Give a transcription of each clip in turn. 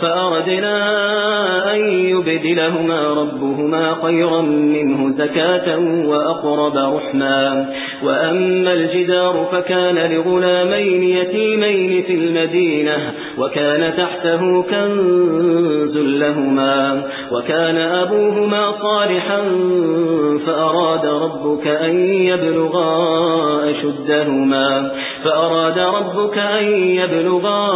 فأردنا أن يبدلهما ربهما خيرا منه زكاة وأقرب رحما. وأما الجدار فكان لغلامين يتيمين في المدينة وكان تحته كنز لهما وكان أبوهما صالحا فأراد ربك أن يبلغا أشدهما فأراد ربك أن يبلغا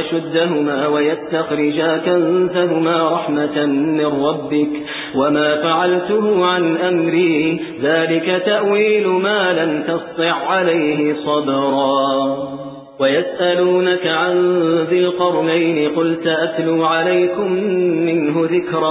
أشدهما ويستخرجا كنزهما رحمة من ربك وما فعلته عن أمري. ذلك تأويل ما لم تسطع عليه صبرا. ويسألونك عن ذي القرنين قل تأتلوا عليكم منه ذكرا